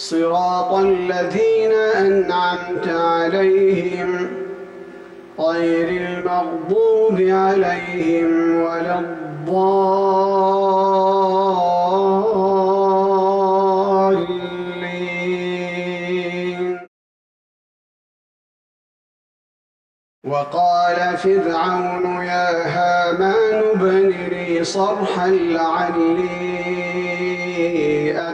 صراط الذين أنعمت عليهم غير المغضوب عليهم ولا الضالين. وقال فرعون يا هامان ابن لي صرحا لعلي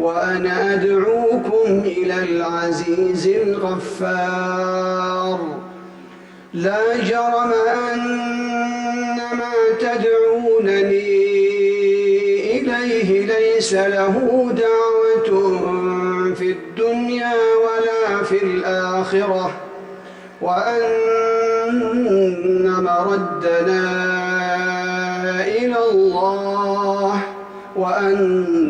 وأنا أدعوكم إلى العزيز الغفار. لا جرم أن ما تدعونني إليه ليس له دعوة في الدنيا ولا في الآخرة وأن مردنا إلى الله وأن